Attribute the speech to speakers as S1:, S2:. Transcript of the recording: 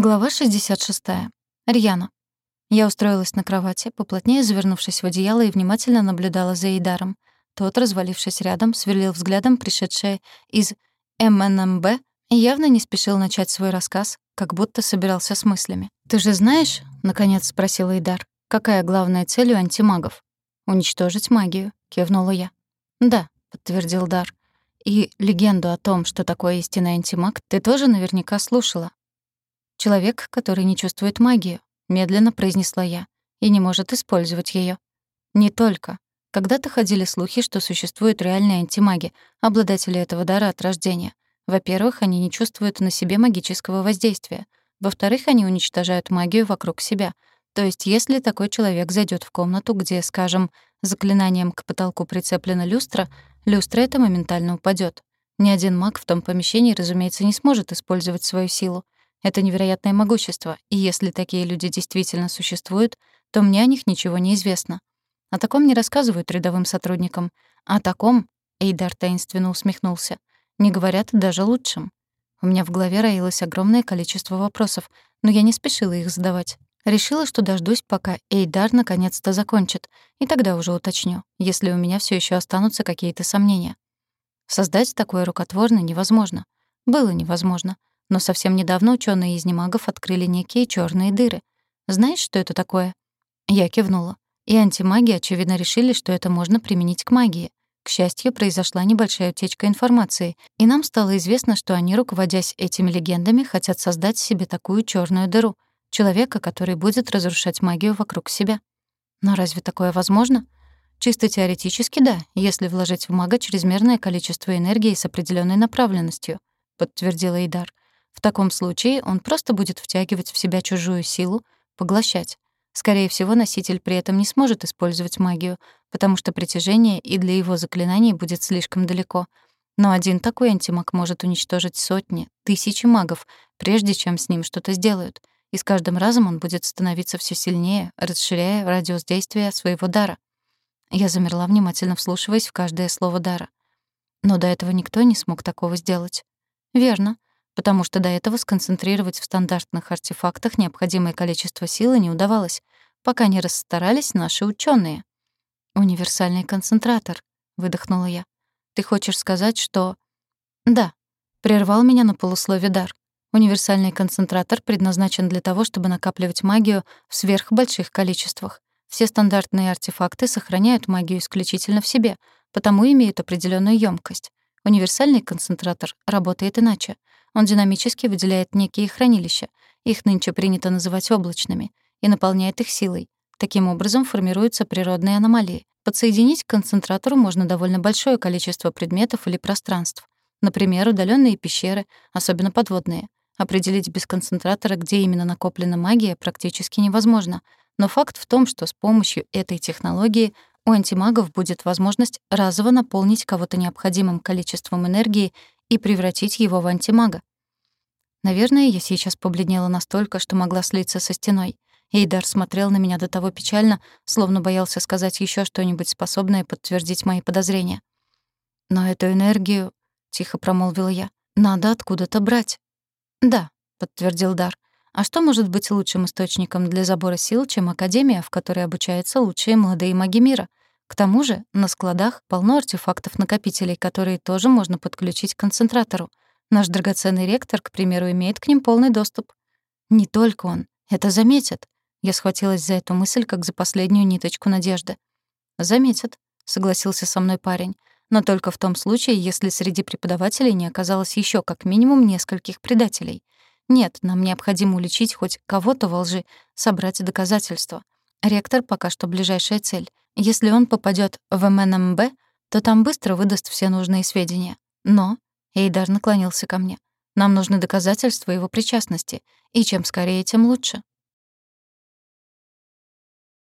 S1: Глава 66. Рьяна. Я устроилась на кровати, поплотнее завернувшись в одеяло и внимательно наблюдала за Эйдаром. Тот, развалившись рядом, сверлил взглядом пришедшее из МНМБ и явно не спешил начать свой рассказ, как будто собирался с мыслями. «Ты же знаешь, — наконец спросил Эйдар, — какая главная цель у антимагов?» «Уничтожить магию», — кивнула я. «Да», — подтвердил Дар. «И легенду о том, что такое истинный антимаг, ты тоже наверняка слушала, Человек, который не чувствует магию, медленно произнесла я, и не может использовать ее. Не только. Когда-то ходили слухи, что существуют реальные антимаги, обладатели этого дара от рождения. Во-первых, они не чувствуют на себе магического воздействия. Во-вторых, они уничтожают магию вокруг себя. То есть, если такой человек зайдет в комнату, где, скажем, заклинанием к потолку прицеплена люстра, люстра эта моментально упадет. Ни один маг в том помещении, разумеется, не сможет использовать свою силу. Это невероятное могущество, и если такие люди действительно существуют, то мне о них ничего не известно. О таком не рассказывают рядовым сотрудникам. О таком, Эйдар таинственно усмехнулся, не говорят даже лучшим. У меня в голове роилось огромное количество вопросов, но я не спешила их задавать. Решила, что дождусь, пока Эйдар наконец-то закончит, и тогда уже уточню, если у меня все еще останутся какие-то сомнения. Создать такое рукотворно невозможно. Было невозможно. Но совсем недавно ученые из немагов открыли некие черные дыры. Знаешь, что это такое? Я кивнула. И антимаги, очевидно, решили, что это можно применить к магии. К счастью, произошла небольшая утечка информации, и нам стало известно, что они, руководясь этими легендами, хотят создать себе такую черную дыру, человека, который будет разрушать магию вокруг себя. Но разве такое возможно? Чисто теоретически да, если вложить в мага чрезмерное количество энергии с определенной направленностью, подтвердила Идар. В таком случае он просто будет втягивать в себя чужую силу, поглощать. Скорее всего, носитель при этом не сможет использовать магию, потому что притяжение и для его заклинаний будет слишком далеко. Но один такой антимаг может уничтожить сотни, тысячи магов, прежде чем с ним что-то сделают. И с каждым разом он будет становиться все сильнее, расширяя радиус действия своего дара. Я замерла, внимательно вслушиваясь в каждое слово дара. Но до этого никто не смог такого сделать. Верно потому что до этого сконцентрировать в стандартных артефактах необходимое количество силы не удавалось, пока не расстарались наши ученые. «Универсальный концентратор», — выдохнула я. «Ты хочешь сказать, что...» «Да», — прервал меня на полуслове дар. «Универсальный концентратор предназначен для того, чтобы накапливать магию в сверхбольших количествах. Все стандартные артефакты сохраняют магию исключительно в себе, потому имеют определенную емкость. Универсальный концентратор работает иначе. Он динамически выделяет некие хранилища, их нынче принято называть облачными, и наполняет их силой. Таким образом формируются природные аномалии. Подсоединить к концентратору можно довольно большое количество предметов или пространств. Например, удаленные пещеры, особенно подводные. Определить без концентратора, где именно накоплена магия, практически невозможно. Но факт в том, что с помощью этой технологии у антимагов будет возможность разово наполнить кого-то необходимым количеством энергии и превратить его в антимага. Наверное, я сейчас побледнела настолько, что могла слиться со стеной. Эйдар смотрел на меня до того печально, словно боялся сказать еще что-нибудь способное подтвердить мои подозрения. «Но эту энергию», — тихо промолвила я, — «надо откуда-то брать». «Да», — подтвердил Дар. «А что может быть лучшим источником для забора сил, чем Академия, в которой обучаются лучшие молодые маги мира? К тому же на складах полно артефактов-накопителей, которые тоже можно подключить к концентратору. Наш драгоценный ректор, к примеру, имеет к ним полный доступ. Не только он. Это заметят. Я схватилась за эту мысль, как за последнюю ниточку надежды. «Заметят», — согласился со мной парень. «Но только в том случае, если среди преподавателей не оказалось еще как минимум нескольких предателей. Нет, нам необходимо уличить хоть кого-то во лжи, собрать доказательства. Ректор пока что ближайшая цель. Если он попадет в МНМБ, то там быстро выдаст все нужные сведения. Но, Эйдар наклонился ко мне, нам нужны доказательства его причастности, и чем скорее, тем лучше.